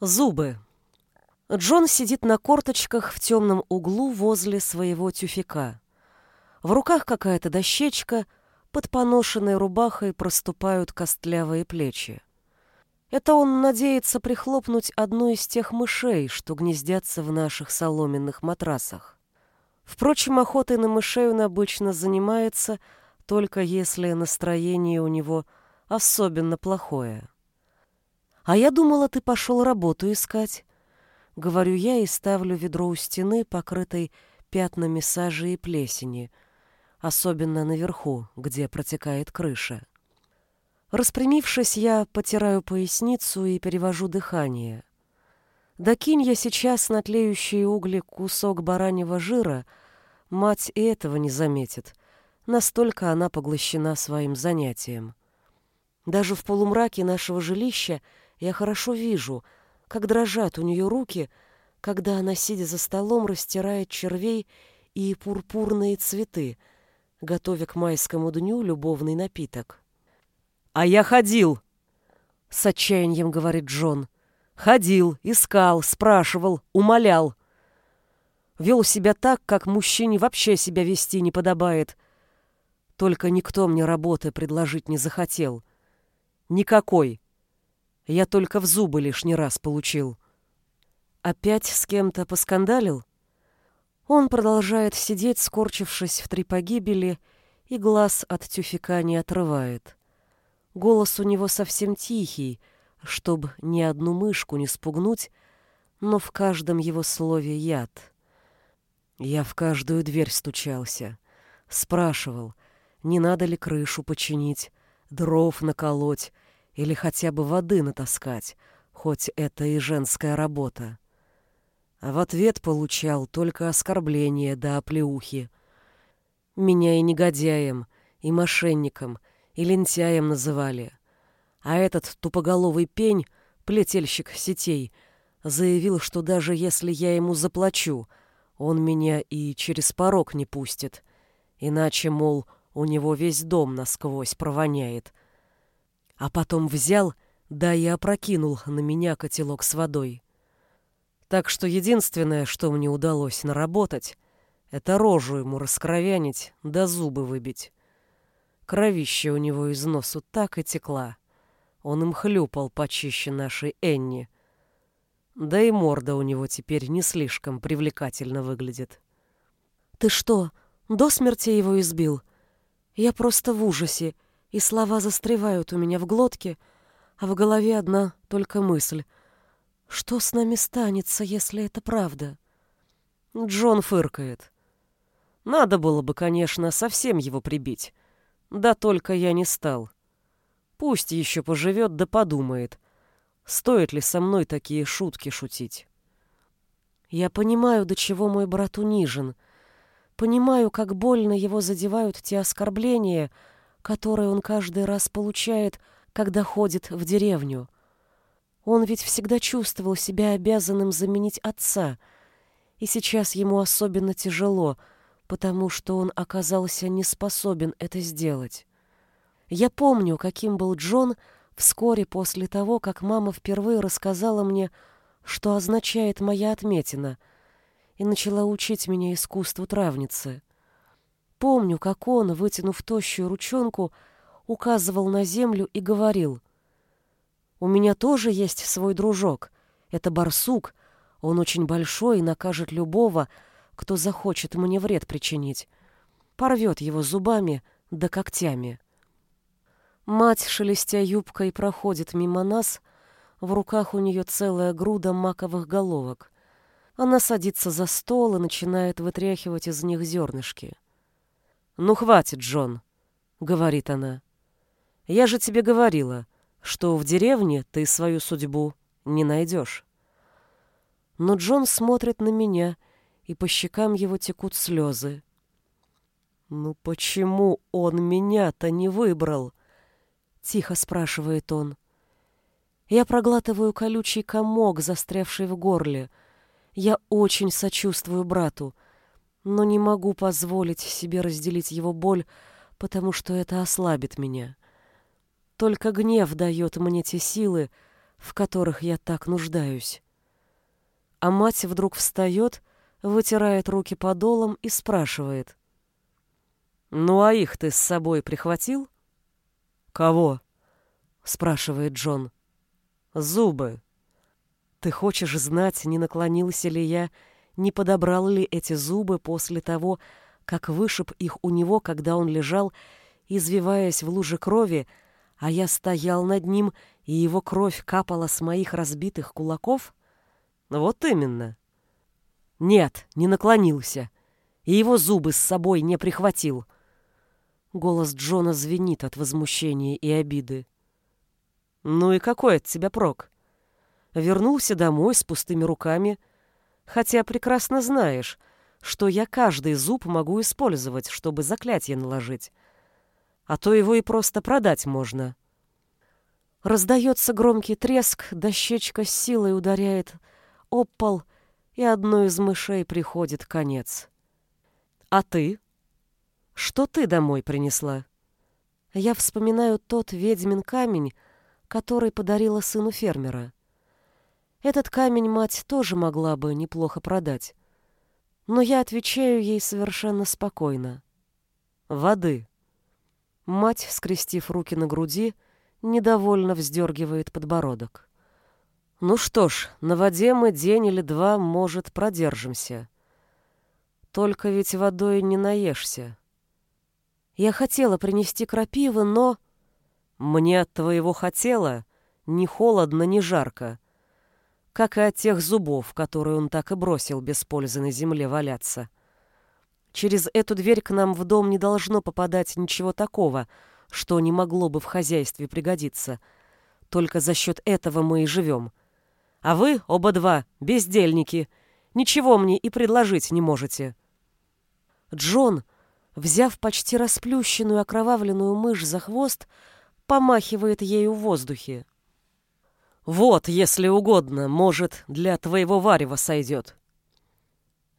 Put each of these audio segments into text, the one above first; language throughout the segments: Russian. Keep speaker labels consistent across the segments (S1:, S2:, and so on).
S1: Зубы. Джон сидит на корточках в темном углу возле своего тюфяка. В руках какая-то дощечка, под поношенной рубахой проступают костлявые плечи. Это он надеется прихлопнуть одну из тех мышей, что гнездятся в наших соломенных матрасах. Впрочем, охотой на мышей он обычно занимается, только если настроение у него особенно плохое. «А я думала, ты пошел работу искать», — говорю я и ставлю ведро у стены, покрытой пятнами сажи и плесени, особенно наверху, где протекает крыша. Распрямившись, я потираю поясницу и перевожу дыхание. Докинь я сейчас на тлеющие угли кусок бараньего жира, мать и этого не заметит. Настолько она поглощена своим занятием. Даже в полумраке нашего жилища я хорошо вижу, как дрожат у нее руки, когда она, сидя за столом, растирает червей и пурпурные цветы, готовя к майскому дню любовный напиток. «А я ходил!» — с отчаянием говорит Джон. «Ходил, искал, спрашивал, умолял. Вел себя так, как мужчине вообще себя вести не подобает. Только никто мне работы предложить не захотел. Никакой. Я только в зубы лишний раз получил. Опять с кем-то поскандалил? Он продолжает сидеть, скорчившись в три погибели, и глаз от тюфика не отрывает. Голос у него совсем тихий, чтобы ни одну мышку не спугнуть, но в каждом его слове яд. Я в каждую дверь стучался, спрашивал, не надо ли крышу починить, дров наколоть, или хотя бы воды натаскать, хоть это и женская работа. А в ответ получал только оскорбления да оплеухи. Меня и негодяем, и мошенником, и лентяем называли. А этот тупоголовый пень, плетельщик сетей, заявил, что даже если я ему заплачу, он меня и через порог не пустит. Иначе, мол, у него весь дом насквозь провоняет — а потом взял, да и опрокинул на меня котелок с водой. Так что единственное, что мне удалось наработать, это рожу ему раскровянить да зубы выбить. Кровище у него из носу так и текла. Он им хлюпал почище нашей Энни. Да и морда у него теперь не слишком привлекательно выглядит. «Ты что, до смерти его избил? Я просто в ужасе и слова застревают у меня в глотке, а в голове одна только мысль. Что с нами станется, если это правда? Джон фыркает. Надо было бы, конечно, совсем его прибить. Да только я не стал. Пусть еще поживет да подумает, стоит ли со мной такие шутки шутить. Я понимаю, до чего мой брат унижен. Понимаю, как больно его задевают те оскорбления, которое он каждый раз получает, когда ходит в деревню. Он ведь всегда чувствовал себя обязанным заменить отца, и сейчас ему особенно тяжело, потому что он оказался не способен это сделать. Я помню, каким был Джон вскоре после того, как мама впервые рассказала мне, что означает моя отметина, и начала учить меня искусству травницы. Помню, как он, вытянув тощую ручонку, указывал на землю и говорил. «У меня тоже есть свой дружок. Это барсук. Он очень большой и накажет любого, кто захочет мне вред причинить. Порвет его зубами да когтями». Мать, шелестя юбкой, проходит мимо нас. В руках у нее целая груда маковых головок. Она садится за стол и начинает вытряхивать из них зернышки. «Ну, хватит, Джон», — говорит она. «Я же тебе говорила, что в деревне ты свою судьбу не найдешь». Но Джон смотрит на меня, и по щекам его текут слезы. «Ну почему он меня-то не выбрал?» — тихо спрашивает он. Я проглатываю колючий комок, застрявший в горле. Я очень сочувствую брату — но не могу позволить себе разделить его боль, потому что это ослабит меня. Только гнев дает мне те силы, в которых я так нуждаюсь. А мать вдруг встает, вытирает руки подолом и спрашивает. «Ну а их ты с собой прихватил?» «Кого?» — спрашивает Джон. «Зубы. Ты хочешь знать, не наклонился ли я, не подобрал ли эти зубы после того, как вышиб их у него, когда он лежал, извиваясь в луже крови, а я стоял над ним, и его кровь капала с моих разбитых кулаков? Вот именно. Нет, не наклонился, и его зубы с собой не прихватил. Голос Джона звенит от возмущения и обиды. Ну и какой от тебя прок? Вернулся домой с пустыми руками, хотя прекрасно знаешь, что я каждый зуб могу использовать, чтобы заклятие наложить. А то его и просто продать можно. Раздается громкий треск, дощечка с силой ударяет об пол, и одной из мышей приходит конец. А ты? Что ты домой принесла? Я вспоминаю тот ведьмин камень, который подарила сыну фермера. Этот камень мать тоже могла бы неплохо продать. Но я отвечаю ей совершенно спокойно. Воды. Мать, скрестив руки на груди, недовольно вздергивает подбородок. Ну что ж, на воде мы день или два, может, продержимся. Только ведь водой не наешься. Я хотела принести крапивы, но... Мне от твоего хотела ни холодно, ни жарко как и от тех зубов, которые он так и бросил без пользы на земле валяться. Через эту дверь к нам в дом не должно попадать ничего такого, что не могло бы в хозяйстве пригодиться. Только за счет этого мы и живем. А вы, оба два, бездельники, ничего мне и предложить не можете. Джон, взяв почти расплющенную окровавленную мышь за хвост, помахивает ею в воздухе. Вот, если угодно, может, для твоего варева сойдет.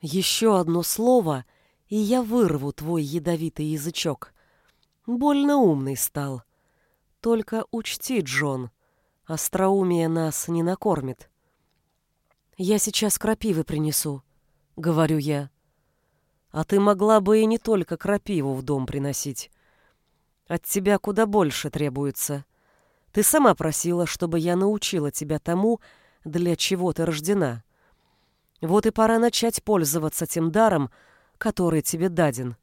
S1: Еще одно слово, и я вырву твой ядовитый язычок. Больно умный стал. Только учти, Джон, остроумие нас не накормит. Я сейчас крапивы принесу, говорю я. А ты могла бы и не только крапиву в дом приносить. От тебя куда больше требуется. — ты сама просила, чтобы я научила тебя тому, для чего ты рождена. Вот и пора начать пользоваться тем даром, который тебе даден.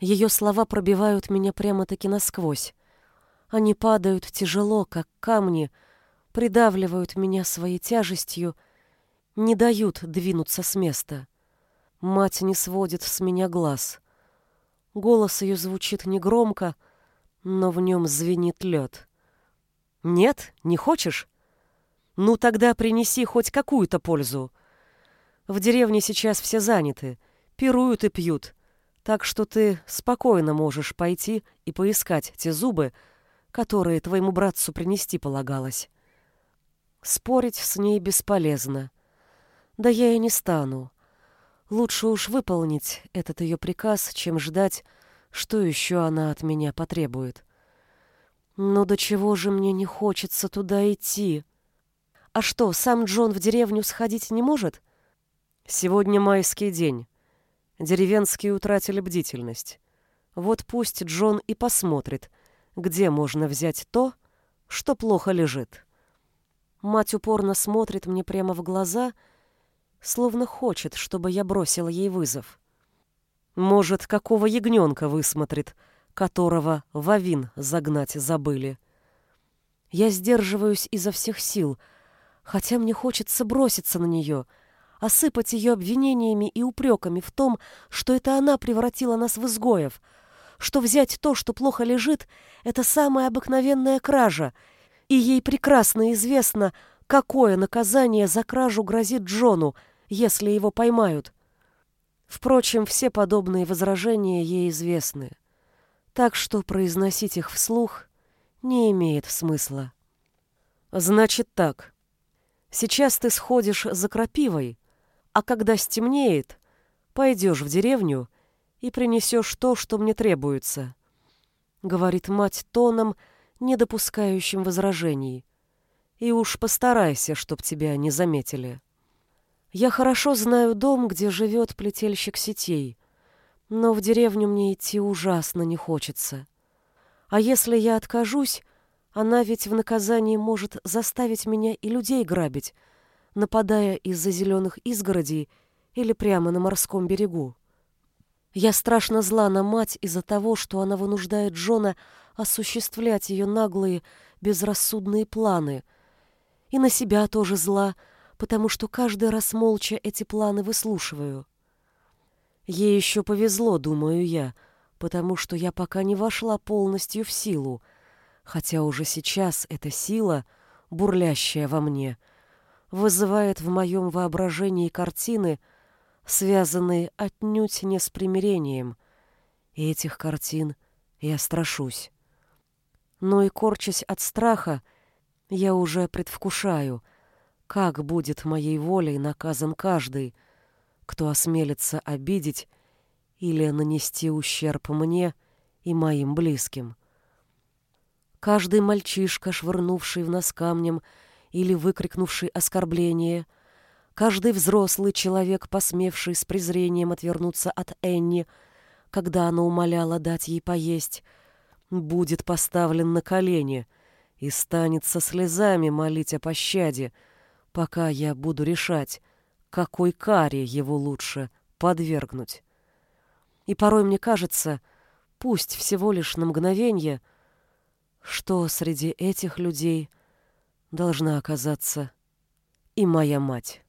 S1: Ее слова пробивают меня прямо-таки насквозь. Они падают тяжело, как камни, придавливают меня своей тяжестью, не дают двинуться с места. Мать не сводит с меня глаз. Голос ее звучит негромко, но в нем звенит лед. Нет, не хочешь? Ну тогда принеси хоть какую-то пользу. В деревне сейчас все заняты, пируют и пьют, так что ты спокойно можешь пойти и поискать те зубы, которые твоему братцу принести полагалось. Спорить с ней бесполезно. Да я и не стану. Лучше уж выполнить этот ее приказ, чем ждать, что еще она от меня потребует. Но до чего же мне не хочется туда идти? А что, сам Джон в деревню сходить не может? Сегодня майский день. Деревенские утратили бдительность. Вот пусть Джон и посмотрит, где можно взять то, что плохо лежит. Мать упорно смотрит мне прямо в глаза, словно хочет, чтобы я бросила ей вызов. Может, какого ягненка высмотрит — которого в Авин загнать забыли. Я сдерживаюсь изо всех сил, хотя мне хочется броситься на нее, осыпать ее обвинениями и упреками в том, что это она превратила нас в изгоев, что взять то, что плохо лежит, это самая обыкновенная кража, и ей прекрасно известно, какое наказание за кражу грозит Джону, если его поймают. Впрочем, все подобные возражения ей известны так что произносить их вслух не имеет смысла. Значит так. Сейчас ты сходишь за крапивой, а когда стемнеет, пойдешь в деревню и принесешь то, что мне требуется, — говорит мать тоном, не допускающим возражений. И уж постарайся, чтоб тебя не заметили. Я хорошо знаю дом, где живет плетельщик сетей, но в деревню мне идти ужасно не хочется. А если я откажусь, она ведь в наказании может заставить меня и людей грабить, нападая из-за зеленых изгородей или прямо на морском берегу. Я страшно зла на мать из-за того, что она вынуждает Джона осуществлять ее наглые, безрассудные планы. И на себя тоже зла, потому что каждый раз молча эти планы выслушиваю. Ей еще повезло, думаю я, потому что я пока не вошла полностью в силу, хотя уже сейчас эта сила, бурлящая во мне, вызывает в моем воображении картины, связанные отнюдь не с примирением, и этих картин я страшусь. Но и корчась от страха, я уже предвкушаю — как будет моей волей наказан каждый, кто осмелится обидеть или нанести ущерб мне и моим близким. Каждый мальчишка, швырнувший в нас камнем или выкрикнувший оскорбление, каждый взрослый человек, посмевший с презрением отвернуться от Энни, когда она умоляла дать ей поесть, будет поставлен на колени и станет со слезами молить о пощаде, пока я буду решать, какой каре его лучше подвергнуть. И порой мне кажется, пусть всего лишь на мгновение, что среди этих людей должна оказаться и моя мать.